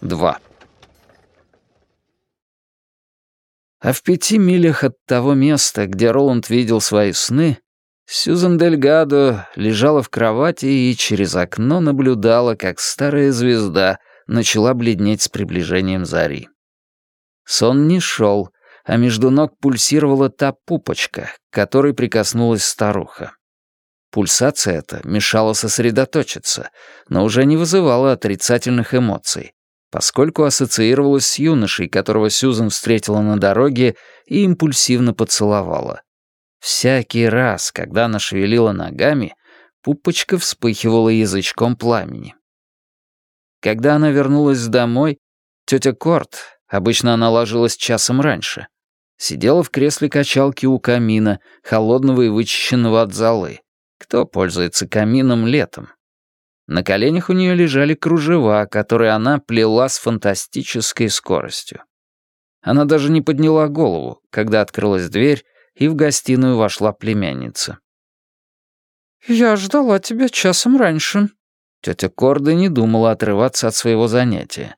Два. А в пяти милях от того места, где Роланд видел свои сны, Сьюзан Дельгадо лежала в кровати и через окно наблюдала, как старая звезда начала бледнеть с приближением зари. Сон не шел, а между ног пульсировала та пупочка, к которой прикоснулась старуха. Пульсация эта мешала сосредоточиться, но уже не вызывала отрицательных эмоций, поскольку ассоциировалась с юношей, которого Сьюзан встретила на дороге и импульсивно поцеловала. Всякий раз, когда она шевелила ногами, пупочка вспыхивала язычком пламени. Когда она вернулась домой, тетя Корт, обычно она ложилась часом раньше, сидела в кресле качалки у камина, холодного и вычищенного от золы. Кто пользуется камином летом? На коленях у нее лежали кружева, которые она плела с фантастической скоростью. Она даже не подняла голову, когда открылась дверь, и в гостиную вошла племянница. «Я ждала тебя часом раньше». Тетя Корда не думала отрываться от своего занятия.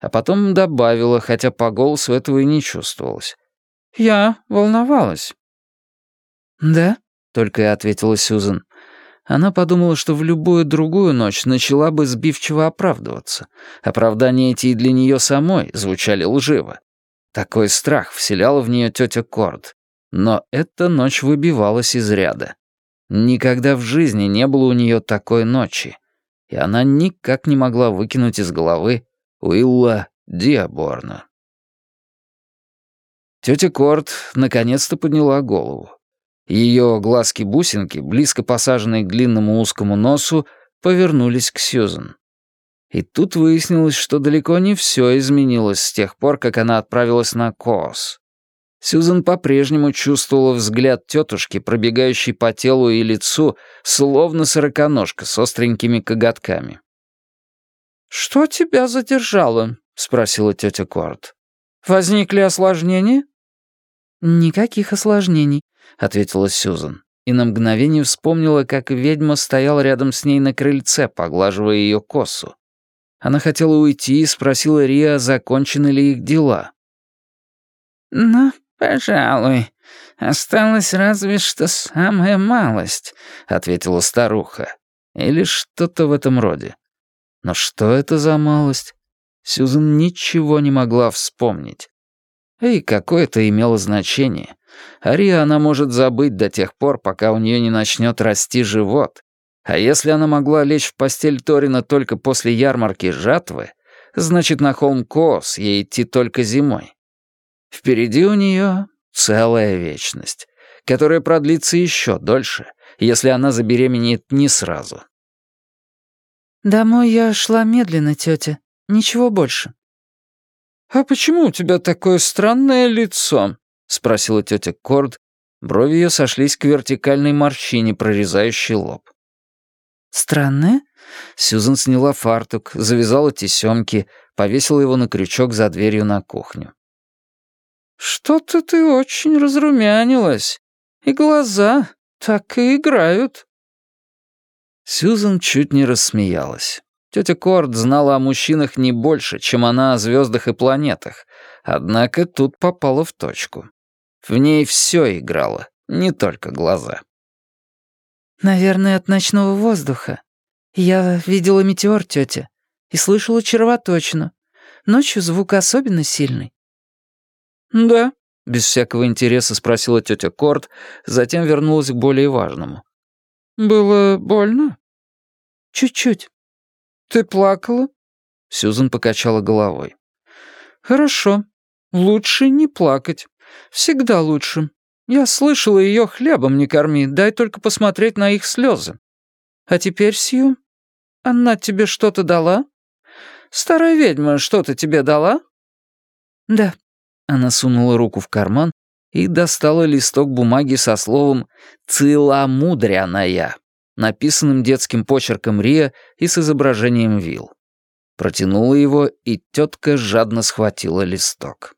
А потом добавила, хотя по голосу этого и не чувствовалось. «Я волновалась». «Да?» — только и ответила Сюзан. Она подумала, что в любую другую ночь начала бы сбивчиво оправдываться. Оправдания эти и для нее самой звучали лживо. Такой страх вселяла в нее тетя Корд. Но эта ночь выбивалась из ряда. Никогда в жизни не было у нее такой ночи, и она никак не могла выкинуть из головы Уилла Диаборна. Тетя Корт наконец-то подняла голову. Ее глазки-бусинки, близко посаженные к длинному узкому носу, повернулись к Сьюзен. И тут выяснилось, что далеко не все изменилось с тех пор, как она отправилась на Коос. Сьюзен по-прежнему чувствовала взгляд тетушки, пробегающий по телу и лицу, словно сороконожка с остренькими коготками. «Что тебя задержало?» — спросила тетя Корт. «Возникли осложнения?» «Никаких осложнений», — ответила Сьюзен, и на мгновение вспомнила, как ведьма стояла рядом с ней на крыльце, поглаживая ее косу. Она хотела уйти и спросила Риа, закончены ли их дела. «Ну, «Пожалуй. Осталась разве что самая малость», — ответила старуха. Или что-то в этом роде. Но что это за малость? Сьюзен ничего не могла вспомнить. И какое это имело значение. Ария она может забыть до тех пор, пока у нее не начнет расти живот. А если она могла лечь в постель Торина только после ярмарки жатвы, значит, на холм Коос ей идти только зимой. Впереди у нее целая вечность, которая продлится еще дольше, если она забеременеет не сразу. «Домой я шла медленно, тетя. Ничего больше». «А почему у тебя такое странное лицо?» — спросила тетя Корд. Брови ее сошлись к вертикальной морщине, прорезающей лоб. «Странное?» Сьюзан сняла фартук, завязала тесемки, повесила его на крючок за дверью на кухню. «Что-то ты очень разрумянилась, и глаза так и играют». Сьюзан чуть не рассмеялась. Тетя Корд знала о мужчинах не больше, чем она о звездах и планетах, однако тут попала в точку. В ней все играло, не только глаза. «Наверное, от ночного воздуха. Я видела метеор, тетя, и слышала червоточину. Ночью звук особенно сильный. «Да», — без всякого интереса спросила тетя Корт, затем вернулась к более важному. «Было больно?» «Чуть-чуть». «Ты плакала?» Сьюзан покачала головой. «Хорошо. Лучше не плакать. Всегда лучше. Я слышала ее хлебом не корми, дай только посмотреть на их слезы. А теперь, Сью, она тебе что-то дала? Старая ведьма что-то тебе дала?» «Да», она сунула руку в карман и достала листок бумаги со словом «целомудряная», написанным детским почерком Рия и с изображением вил. Протянула его, и тетка жадно схватила листок.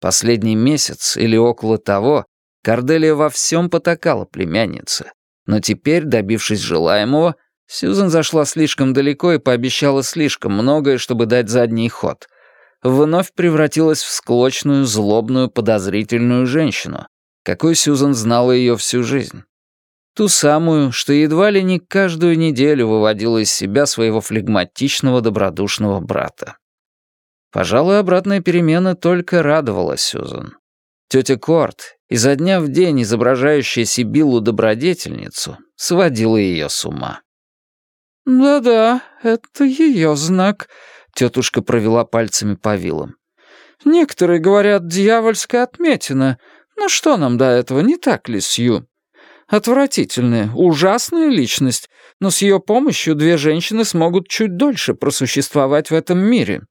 Последний месяц или около того Корделия во всем потакала племяннице, Но теперь, добившись желаемого, Сьюзен зашла слишком далеко и пообещала слишком многое, чтобы дать задний ход. Вновь превратилась в склочную, злобную, подозрительную женщину, какой Сьюзен знала ее всю жизнь. Ту самую, что едва ли не каждую неделю выводила из себя своего флегматичного добродушного брата. Пожалуй, обратная перемена только радовала Сьюзен. Тетя Корт, изо дня в день изображающая Сибиллу добродетельницу, сводила ее с ума. «Да-да, это ее знак», — тетушка провела пальцами по вилам. «Некоторые говорят, дьявольская отметина. Но что нам до этого, не так ли, Сью? Отвратительная, ужасная личность, но с ее помощью две женщины смогут чуть дольше просуществовать в этом мире.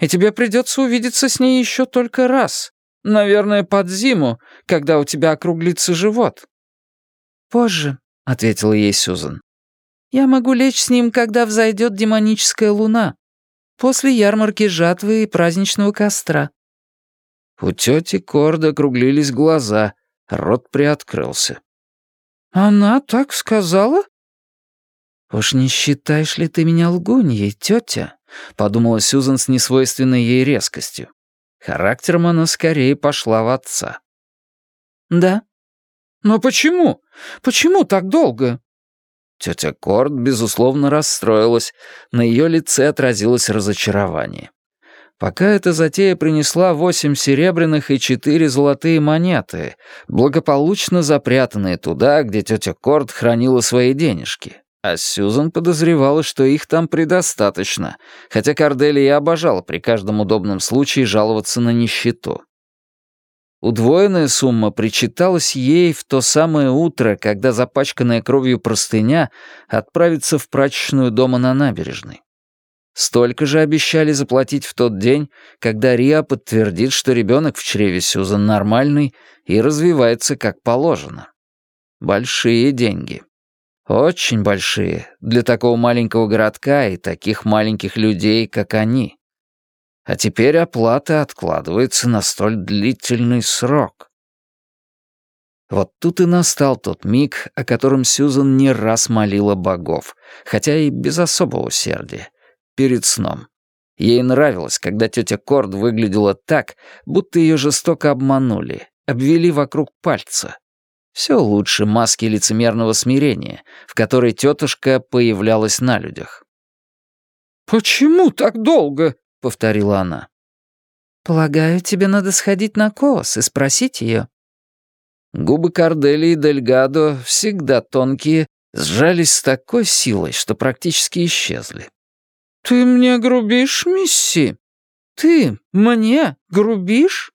И тебе придется увидеться с ней еще только раз. Наверное, под зиму, когда у тебя округлится живот». «Позже», — ответила ей Сюзан. Я могу лечь с ним, когда взойдет демоническая луна. После ярмарки жатвы и праздничного костра». У тети Корда округлились глаза, рот приоткрылся. «Она так сказала?» «Уж не считаешь ли ты меня лгуньей, тетя?» — подумала Сюзан с несвойственной ей резкостью. Характером она скорее пошла в отца. «Да». «Но почему? Почему так долго?» Тетя Корд, безусловно, расстроилась. На ее лице отразилось разочарование. Пока эта затея принесла восемь серебряных и четыре золотые монеты, благополучно запрятанные туда, где тетя Корд хранила свои денежки. А Сьюзан подозревала, что их там предостаточно, хотя Корделия обожала при каждом удобном случае жаловаться на нищету. Удвоенная сумма причиталась ей в то самое утро, когда запачканная кровью простыня отправится в прачечную дома на набережной. Столько же обещали заплатить в тот день, когда Риа подтвердит, что ребенок в чреве Сюзан нормальный и развивается как положено. Большие деньги. Очень большие для такого маленького городка и таких маленьких людей, как они. А теперь оплата откладывается на столь длительный срок. Вот тут и настал тот миг, о котором Сьюзан не раз молила богов, хотя и без особого усердия, перед сном. Ей нравилось, когда тетя Корд выглядела так, будто ее жестоко обманули, обвели вокруг пальца. Все лучше маски лицемерного смирения, в которой тетушка появлялась на людях. «Почему так долго?» — повторила она. «Полагаю, тебе надо сходить на Коос и спросить ее». Губы Кордели и Дельгадо, всегда тонкие, сжались с такой силой, что практически исчезли. «Ты мне грубишь, мисси? Ты мне грубишь?»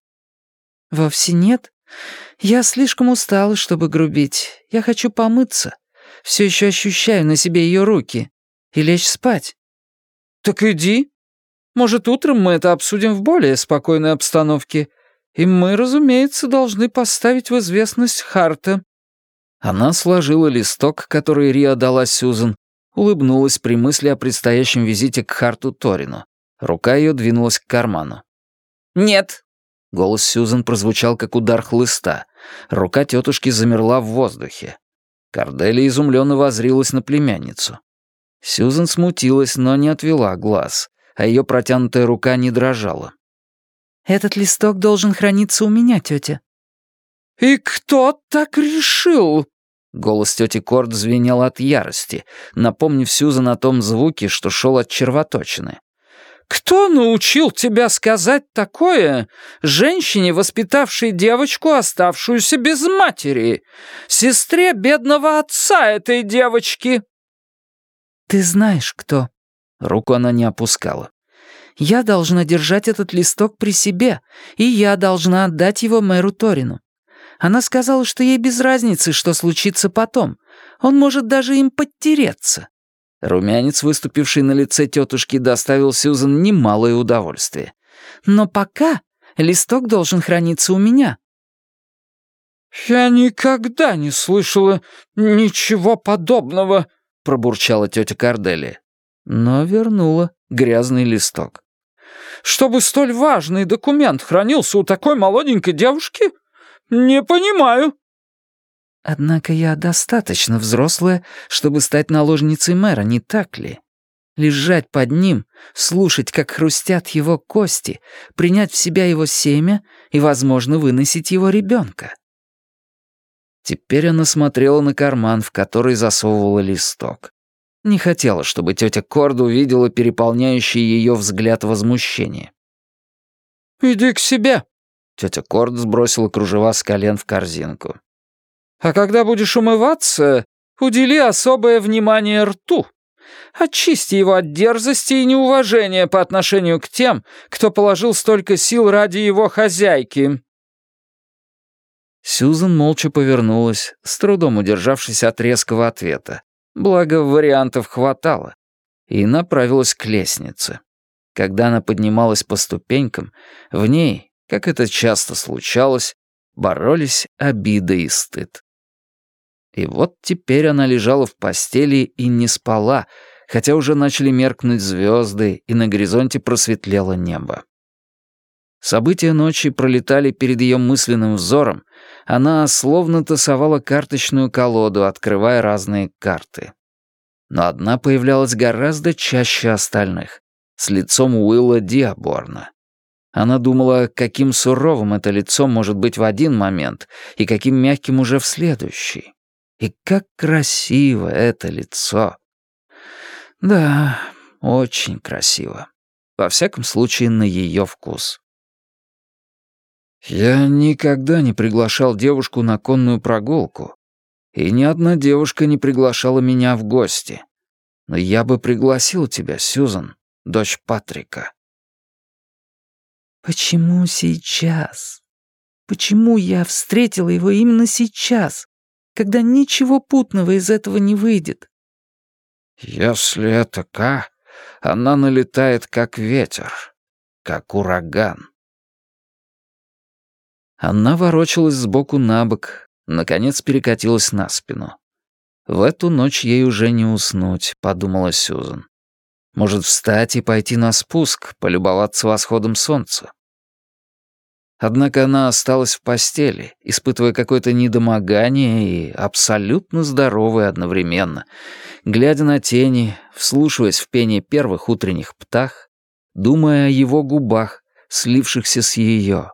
«Вовсе нет. Я слишком устала, чтобы грубить. Я хочу помыться. Все еще ощущаю на себе ее руки. И лечь спать». «Так иди. Может, утром мы это обсудим в более спокойной обстановке. И мы, разумеется, должны поставить в известность Харта». Она сложила листок, который Риа дала Сюзан, улыбнулась при мысли о предстоящем визите к Харту Торину. Рука ее двинулась к карману. «Нет!» Голос Сюзан прозвучал, как удар хлыста. Рука тетушки замерла в воздухе. Корделия изумленно возрилась на племянницу. Сюзан смутилась, но не отвела глаз а ее протянутая рука не дрожала. «Этот листок должен храниться у меня, тетя». «И кто так решил?» Голос тети Корд звенел от ярости, напомнив Сюзан о том звуке, что шел от червоточины. «Кто научил тебя сказать такое женщине, воспитавшей девочку, оставшуюся без матери, сестре бедного отца этой девочки?» «Ты знаешь, кто», Руку она не опускала. «Я должна держать этот листок при себе, и я должна отдать его мэру Торину. Она сказала, что ей без разницы, что случится потом. Он может даже им подтереться». Румянец, выступивший на лице тетушки, доставил Сьюзан немалое удовольствие. «Но пока листок должен храниться у меня». «Я никогда не слышала ничего подобного», — пробурчала тетя Корделия но вернула грязный листок. «Чтобы столь важный документ хранился у такой молоденькой девушки? Не понимаю». Однако я достаточно взрослая, чтобы стать наложницей мэра, не так ли? Лежать под ним, слушать, как хрустят его кости, принять в себя его семя и, возможно, выносить его ребенка. Теперь она смотрела на карман, в который засовывала листок. Не хотела, чтобы тетя Корда увидела переполняющий ее взгляд возмущения. «Иди к себе!» Тетя Корд сбросила кружева с колен в корзинку. «А когда будешь умываться, удели особое внимание рту. Очисти его от дерзости и неуважения по отношению к тем, кто положил столько сил ради его хозяйки». Сьюзан молча повернулась, с трудом удержавшись от резкого ответа. Благо, вариантов хватало. И направилась к лестнице. Когда она поднималась по ступенькам, в ней, как это часто случалось, боролись обида и стыд. И вот теперь она лежала в постели и не спала, хотя уже начали меркнуть звезды, и на горизонте просветлело небо. События ночи пролетали перед ее мысленным взором, она словно тасовала карточную колоду, открывая разные карты. Но одна появлялась гораздо чаще остальных, с лицом Уилла Диаборна. Она думала, каким суровым это лицо может быть в один момент и каким мягким уже в следующий. И как красиво это лицо. Да, очень красиво. Во всяком случае, на ее вкус. Я никогда не приглашал девушку на конную прогулку, и ни одна девушка не приглашала меня в гости. Но я бы пригласил тебя, Сьюзан, дочь Патрика. Почему сейчас? Почему я встретила его именно сейчас, когда ничего путного из этого не выйдет? Если это Ка, она налетает как ветер, как ураган. Она ворочалась сбоку на бок, наконец перекатилась на спину. В эту ночь ей уже не уснуть, подумала Сьюзан. Может, встать и пойти на спуск, полюбоваться восходом солнца. Однако она осталась в постели, испытывая какое-то недомогание и абсолютно здоровая одновременно, глядя на тени, вслушиваясь в пение первых утренних птах, думая о его губах, слившихся с ее,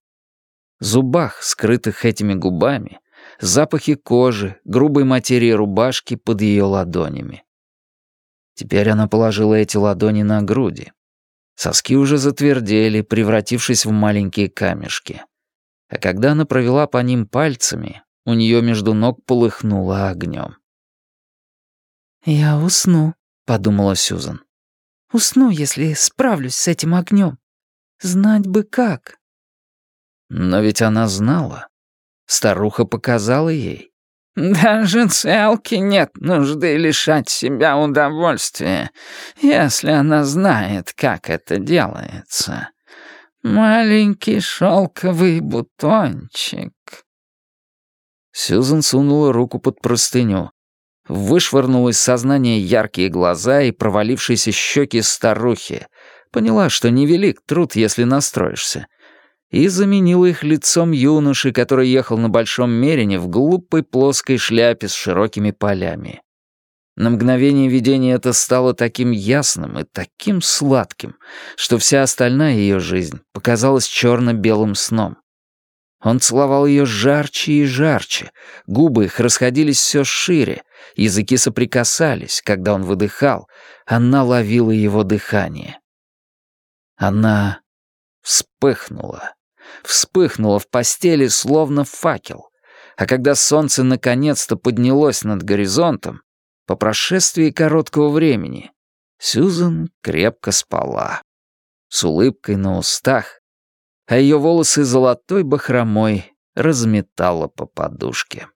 зубах, скрытых этими губами, запахе кожи, грубой материи рубашки под ее ладонями. Теперь она положила эти ладони на груди. Соски уже затвердели, превратившись в маленькие камешки. А когда она провела по ним пальцами, у нее между ног полыхнуло огнем. «Я усну», — подумала Сюзан. «Усну, если справлюсь с этим огнем. Знать бы как». Но ведь она знала. Старуха показала ей. «Даже целке нет нужды лишать себя удовольствия, если она знает, как это делается. Маленький шелковый бутончик». Сьюзан сунула руку под простыню. Вышвырнула из сознания яркие глаза и провалившиеся щеки старухи. Поняла, что невелик труд, если настроишься — и заменила их лицом юноши, который ехал на Большом Мерине в глупой плоской шляпе с широкими полями. На мгновение видение это стало таким ясным и таким сладким, что вся остальная ее жизнь показалась черно-белым сном. Он целовал ее жарче и жарче, губы их расходились все шире, языки соприкасались, когда он выдыхал, она ловила его дыхание. Она вспыхнула вспыхнула в постели, словно факел. А когда солнце наконец-то поднялось над горизонтом, по прошествии короткого времени, Сьюзан крепко спала. С улыбкой на устах, а ее волосы золотой бахромой разметала по подушке.